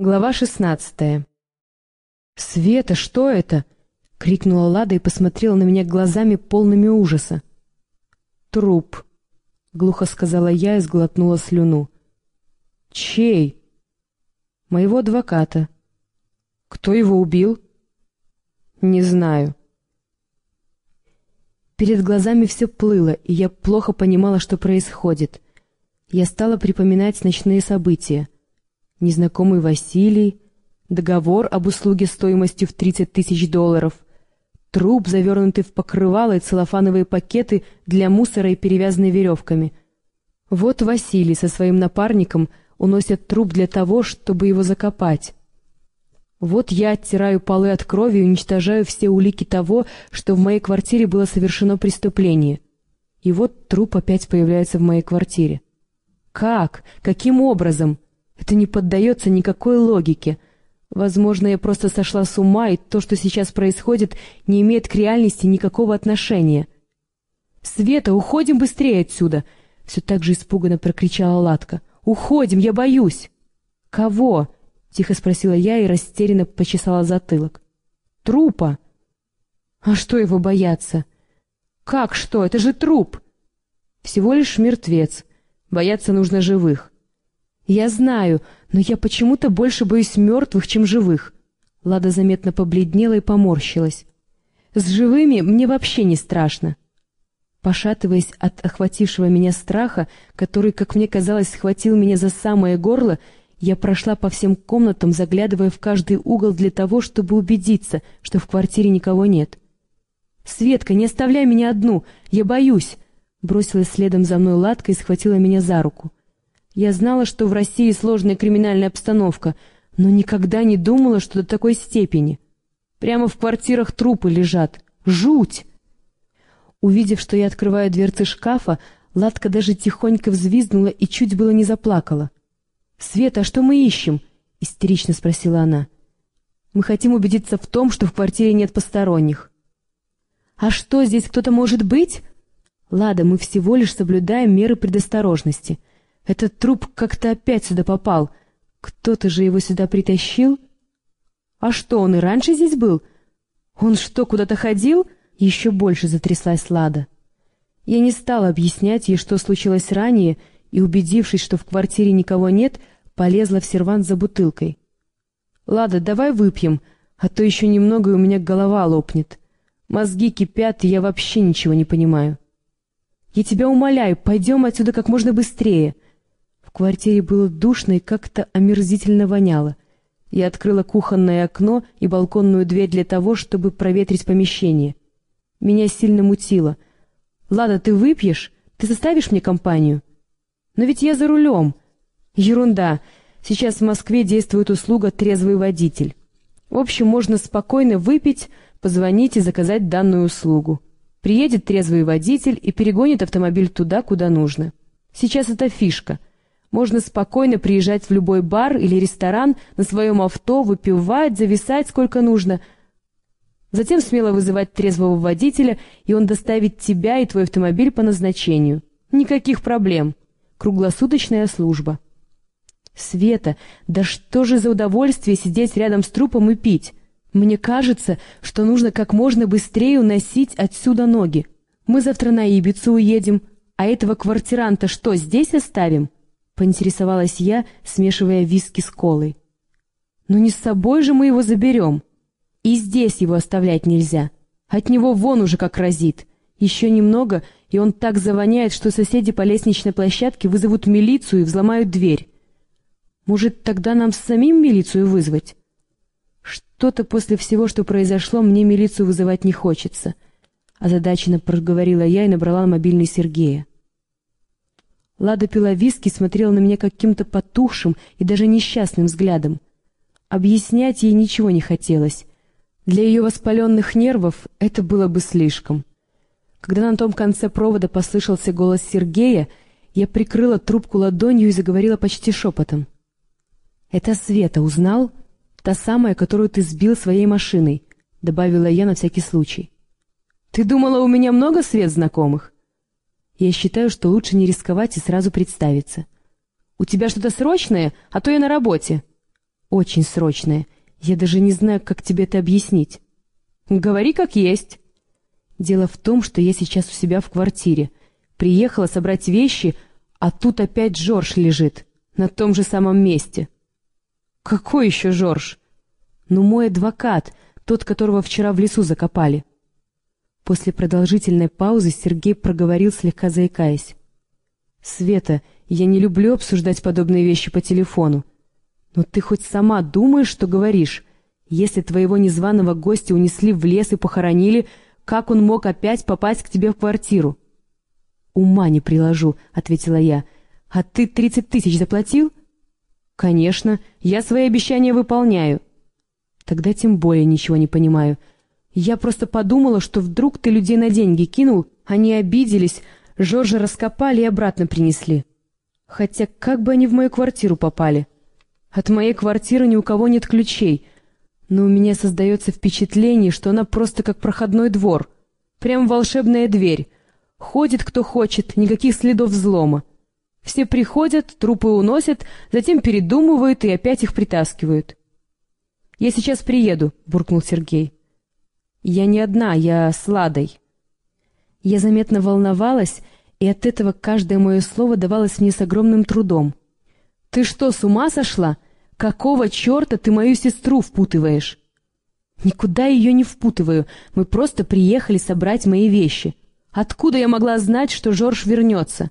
Глава шестнадцатая. «Света, что это?» — крикнула Лада и посмотрела на меня глазами, полными ужаса. «Труп», — глухо сказала я и сглотнула слюну. «Чей?» «Моего адвоката». «Кто его убил?» «Не знаю». Перед глазами все плыло, и я плохо понимала, что происходит. Я стала припоминать ночные события — незнакомый Василий, договор об услуге стоимостью в 30 тысяч долларов, труп, завернутый в покрывало и целлофановые пакеты для мусора и перевязанный веревками. Вот Василий со своим напарником уносят труп для того, чтобы его закопать. Вот я оттираю полы от крови и уничтожаю все улики того, что в моей квартире было совершено преступление. И вот труп опять появляется в моей квартире. Как? Каким образом? Это не поддается никакой логике. Возможно, я просто сошла с ума, и то, что сейчас происходит, не имеет к реальности никакого отношения. «Света, уходим быстрее отсюда!» — все так же испуганно прокричала Латка. «Уходим, я боюсь!» «Кого?» — тихо спросила я и растерянно почесала затылок. «Трупа!» «А что его бояться?» «Как что? Это же труп!» «Всего лишь мертвец. Бояться нужно живых. «Я знаю, но я почему-то больше боюсь мертвых, чем живых». Лада заметно побледнела и поморщилась. «С живыми мне вообще не страшно». Пошатываясь от охватившего меня страха, который, как мне казалось, схватил меня за самое горло, я прошла по всем комнатам, заглядывая в каждый угол для того, чтобы убедиться, что в квартире никого нет. «Светка, не оставляй меня одну! Я боюсь!» Бросилась следом за мной Ладка и схватила меня за руку. Я знала, что в России сложная криминальная обстановка, но никогда не думала, что до такой степени. Прямо в квартирах трупы лежат. Жуть! Увидев, что я открываю дверцы шкафа, Ладка даже тихонько взвизгнула и чуть было не заплакала. «Света, а что мы ищем?» — истерично спросила она. «Мы хотим убедиться в том, что в квартире нет посторонних». «А что, здесь кто-то может быть?» «Лада, мы всего лишь соблюдаем меры предосторожности. Этот труп как-то опять сюда попал. Кто-то же его сюда притащил? А что, он и раньше здесь был? Он что, куда-то ходил? Еще больше затряслась Лада. Я не стала объяснять ей, что случилось ранее, и, убедившись, что в квартире никого нет, полезла в сервант за бутылкой. «Лада, давай выпьем, а то еще немного, и у меня голова лопнет. Мозги кипят, и я вообще ничего не понимаю. Я тебя умоляю, пойдем отсюда как можно быстрее». Квартире было душно и как-то омерзительно воняло. Я открыла кухонное окно и балконную дверь для того, чтобы проветрить помещение. Меня сильно мутило. «Лада, ты выпьешь? Ты составишь мне компанию?» «Но ведь я за рулем». «Ерунда. Сейчас в Москве действует услуга «трезвый водитель». В общем, можно спокойно выпить, позвонить и заказать данную услугу. Приедет трезвый водитель и перегонит автомобиль туда, куда нужно. Сейчас это фишка — можно спокойно приезжать в любой бар или ресторан на своем авто, выпивать, зависать сколько нужно. Затем смело вызывать трезвого водителя, и он доставит тебя и твой автомобиль по назначению. Никаких проблем. Круглосуточная служба. Света, да что же за удовольствие сидеть рядом с трупом и пить? Мне кажется, что нужно как можно быстрее уносить отсюда ноги. Мы завтра на Ибицу уедем, а этого квартиранта что, здесь оставим?» Поинтересовалась я, смешивая виски с колой. «Но не с собой же мы его заберем. И здесь его оставлять нельзя. От него вон уже как разит. Еще немного, и он так завоняет, что соседи по лестничной площадке вызовут милицию и взломают дверь. Может, тогда нам самим милицию вызвать?» «Что-то после всего, что произошло, мне милицию вызывать не хочется», — озадаченно проговорила я и набрала мобильный Сергея. Лада пила виски и смотрела на меня каким-то потухшим и даже несчастным взглядом. Объяснять ей ничего не хотелось. Для ее воспаленных нервов это было бы слишком. Когда на том конце провода послышался голос Сергея, я прикрыла трубку ладонью и заговорила почти шепотом. «Это Света, узнал? Та самая, которую ты сбил своей машиной», — добавила я на всякий случай. «Ты думала, у меня много Свет знакомых?» Я считаю, что лучше не рисковать и сразу представиться. «У тебя что-то срочное, а то я на работе». Очень срочное. Я даже не знаю, как тебе это объяснить. Говори как есть. Дело в том, что я сейчас у себя в квартире. Приехала собрать вещи, а тут опять Жорж лежит. На том же самом месте. Какой еще Жорж? Ну, мой адвокат, тот, которого вчера в лесу закопали. После продолжительной паузы Сергей проговорил, слегка заикаясь. «Света, я не люблю обсуждать подобные вещи по телефону. Но ты хоть сама думаешь, что говоришь? Если твоего незваного гостя унесли в лес и похоронили, как он мог опять попасть к тебе в квартиру?» «Ума не приложу», — ответила я. «А ты тридцать тысяч заплатил?» «Конечно, я свои обещания выполняю». «Тогда тем более ничего не понимаю. Я просто подумала, что вдруг ты людей на деньги кинул, они обиделись, Жоржа раскопали и обратно принесли. Хотя как бы они в мою квартиру попали? От моей квартиры ни у кого нет ключей, но у меня создается впечатление, что она просто как проходной двор. Прям волшебная дверь. Ходит кто хочет, никаких следов взлома. Все приходят, трупы уносят, затем передумывают и опять их притаскивают. «Я сейчас приеду», — буркнул Сергей. «Я не одна, я с Ладой». Я заметно волновалась, и от этого каждое мое слово давалось мне с огромным трудом. «Ты что, с ума сошла? Какого черта ты мою сестру впутываешь?» «Никуда ее не впутываю, мы просто приехали собрать мои вещи. Откуда я могла знать, что Жорж вернется?»